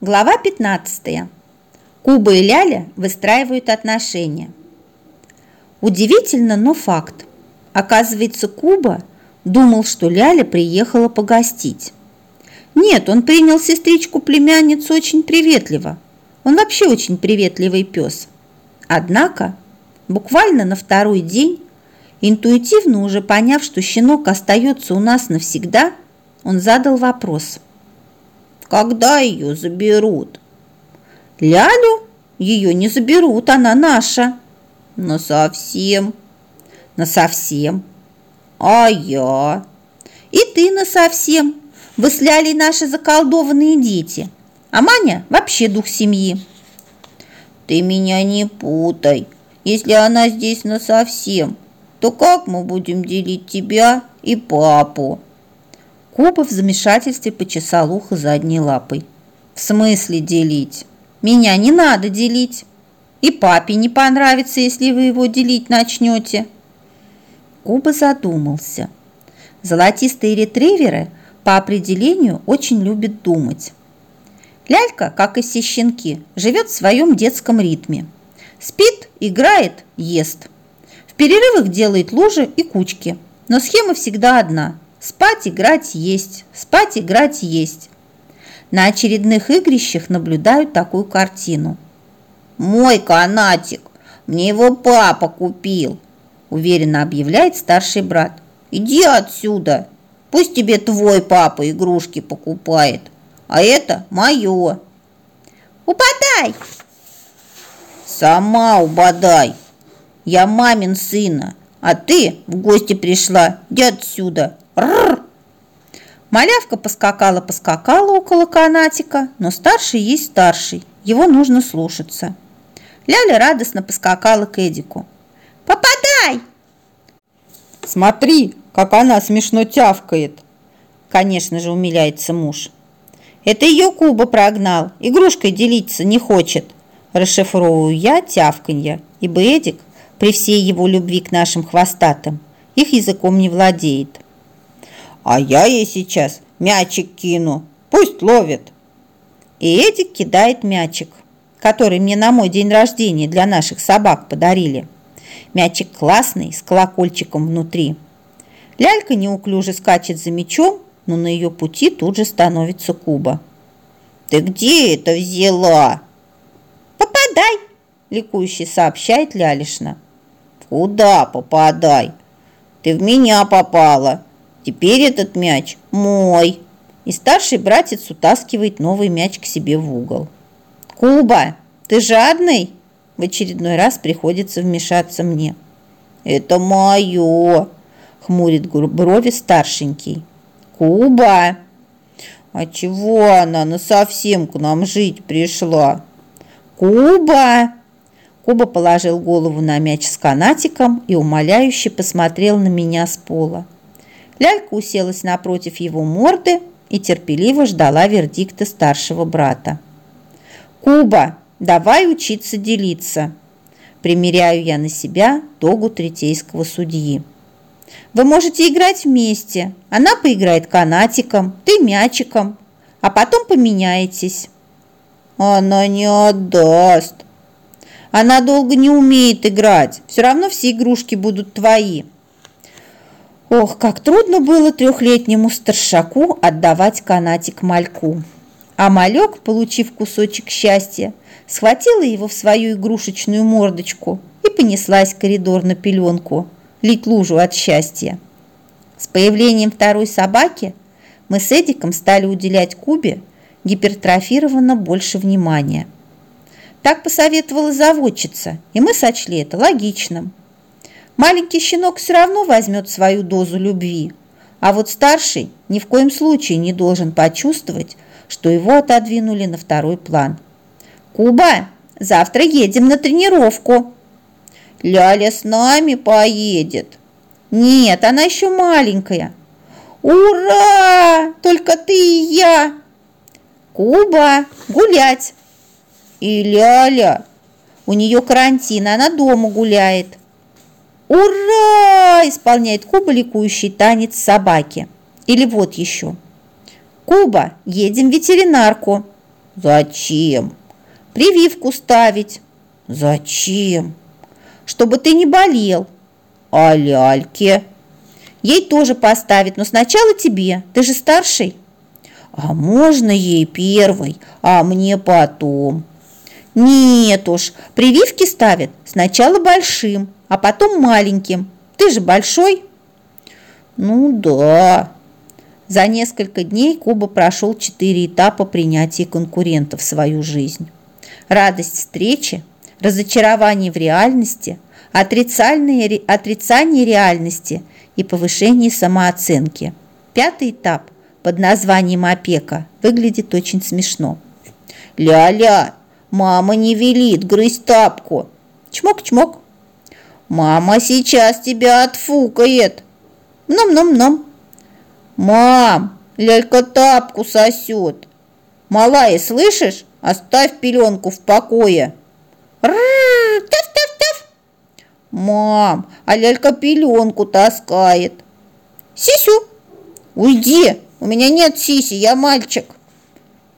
Глава 15. Куба и Ляля выстраивают отношения. Удивительно, но факт. Оказывается, Куба думал, что Ляля приехала погостить. Нет, он принял сестричку-племянницу очень приветливо. Он вообще очень приветливый пес. Однако, буквально на второй день, интуитивно уже поняв, что щенок остается у нас навсегда, он задал вопрос – когда ее заберут? Лялю? Ее не заберут, она наша. Но совсем. На совсем. А я? И ты на совсем. Вы с Лялей наши заколдованные дети. А Маня вообще дух семьи. Ты меня не путай. Если она здесь на совсем, то как мы будем делить тебя и папу? Коба в замешательстве почесал ухо задней лапой. «В смысле делить? Меня не надо делить. И папе не понравится, если вы его делить начнете». Коба задумался. Золотистые ретриверы по определению очень любят думать. Лялька, как и все щенки, живет в своем детском ритме. Спит, играет, ест. В перерывах делает лужи и кучки. Но схема всегда одна – Спать, играть, есть, спать, играть, есть. На очередных игрищах наблюдают такую картину. «Мой канатик, мне его папа купил», уверенно объявляет старший брат. «Иди отсюда, пусть тебе твой папа игрушки покупает, а это мое». «Упадай!» «Сама убадай! Я мамин сына, а ты в гости пришла, иди отсюда! Малявка поскакала-поскакала около канатика, но старший есть старший, его нужно слушаться. Ляля радостно поскакала к Эдику. «Попадай!» «Смотри, как она смешно тявкает!» Конечно же, умиляется муж. «Это ее Куба прогнал, игрушкой делиться не хочет!» Расшифровываю я тявканье, ибо Эдик, при всей его любви к нашим хвостатым, их языком не владеет. А я ей сейчас мячик кину, пусть ловит. И Эдик кидает мячик, который мне на мой день рождения для наших собак подарили. Мячик классный, с колокольчиком внутри. Лялька неуклюже скачет за мячом, но на ее пути тут же становится Куба. «Ты где это взяла?» «Попадай!» – ликующе сообщает Лялишна. «Куда попадай? Ты в меня попала!» Теперь этот мяч мой. И старший братец утаскивает новый мяч к себе в угол. Куба, ты жадный? В очередной раз приходится вмешаться мне. Это мое, хмурит брови старшенький. Куба! А чего она на совсем к нам жить пришла? Куба! Куба положил голову на мяч с канатиком и умоляюще посмотрел на меня с пола. Лялька уселась напротив его морды и терпеливо ждала вердикта старшего брата. «Куба, давай учиться делиться!» Примеряю я на себя тогу третейского судьи. «Вы можете играть вместе. Она поиграет канатиком, ты мячиком, а потом поменяетесь». «Она не отдаст». «Она долго не умеет играть. Все равно все игрушки будут твои». Ох, как трудно было трехлетнему старшаку отдавать канатик мальку. А малек, получив кусочек счастья, схватила его в свою игрушечную мордочку и понеслась в коридор на пеленку, лить лужу от счастья. С появлением второй собаки мы с Эдиком стали уделять Кубе гипертрофированно больше внимания. Так посоветовала заводчица, и мы сочли это логичным – Маленький щенок все равно возьмет свою дозу любви, а вот старший ни в коем случае не должен почувствовать, что его отодвинули на второй план. «Куба, завтра едем на тренировку!» «Ляля с нами поедет!» «Нет, она еще маленькая!» «Ура! Только ты и я!» «Куба, гулять!» «И Ляля!» «У нее карантин, она дома гуляет!» «Ура!» – исполняет Куба ликующий танец собаки. Или вот еще. «Куба, едем в ветеринарку!» Зачем? Прививку ставить. Зачем? Чтобы ты не болел. А ляльке? Ей тоже поставить, но сначала тебе. Ты же старший. А можно ей первой, а мне потом? Нет уж, прививки ставят сначала большим, а потом маленьким. Ты же большой. Ну да. За несколько дней Куба прошел четыре этапа принятия конкурентов в свою жизнь. Радость встречи, разочарование в реальности, отрицание, отрицание реальности и повышение самооценки. Пятый этап под названием опека выглядит очень смешно. «Ля-ля, мама не велит грызть тапку!» «Чмок-чмок!» «Мама сейчас тебя отфукает!» «Ном-ном-ном!» «Мам, лялька тапку сосет!» «Малая, слышишь? Оставь пеленку в покое!» «Тав-тав-тав!» «Мам, а лялька пеленку таскает!» «Сисю!» «Уйди! У меня нет сиси, я мальчик!»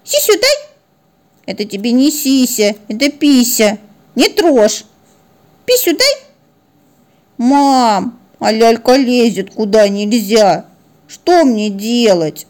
«Сисю дай!» «Это тебе не сися, это пися! Не трожь!» «Писю дай!» «Мам, а лялька лезет куда нельзя! Что мне делать?»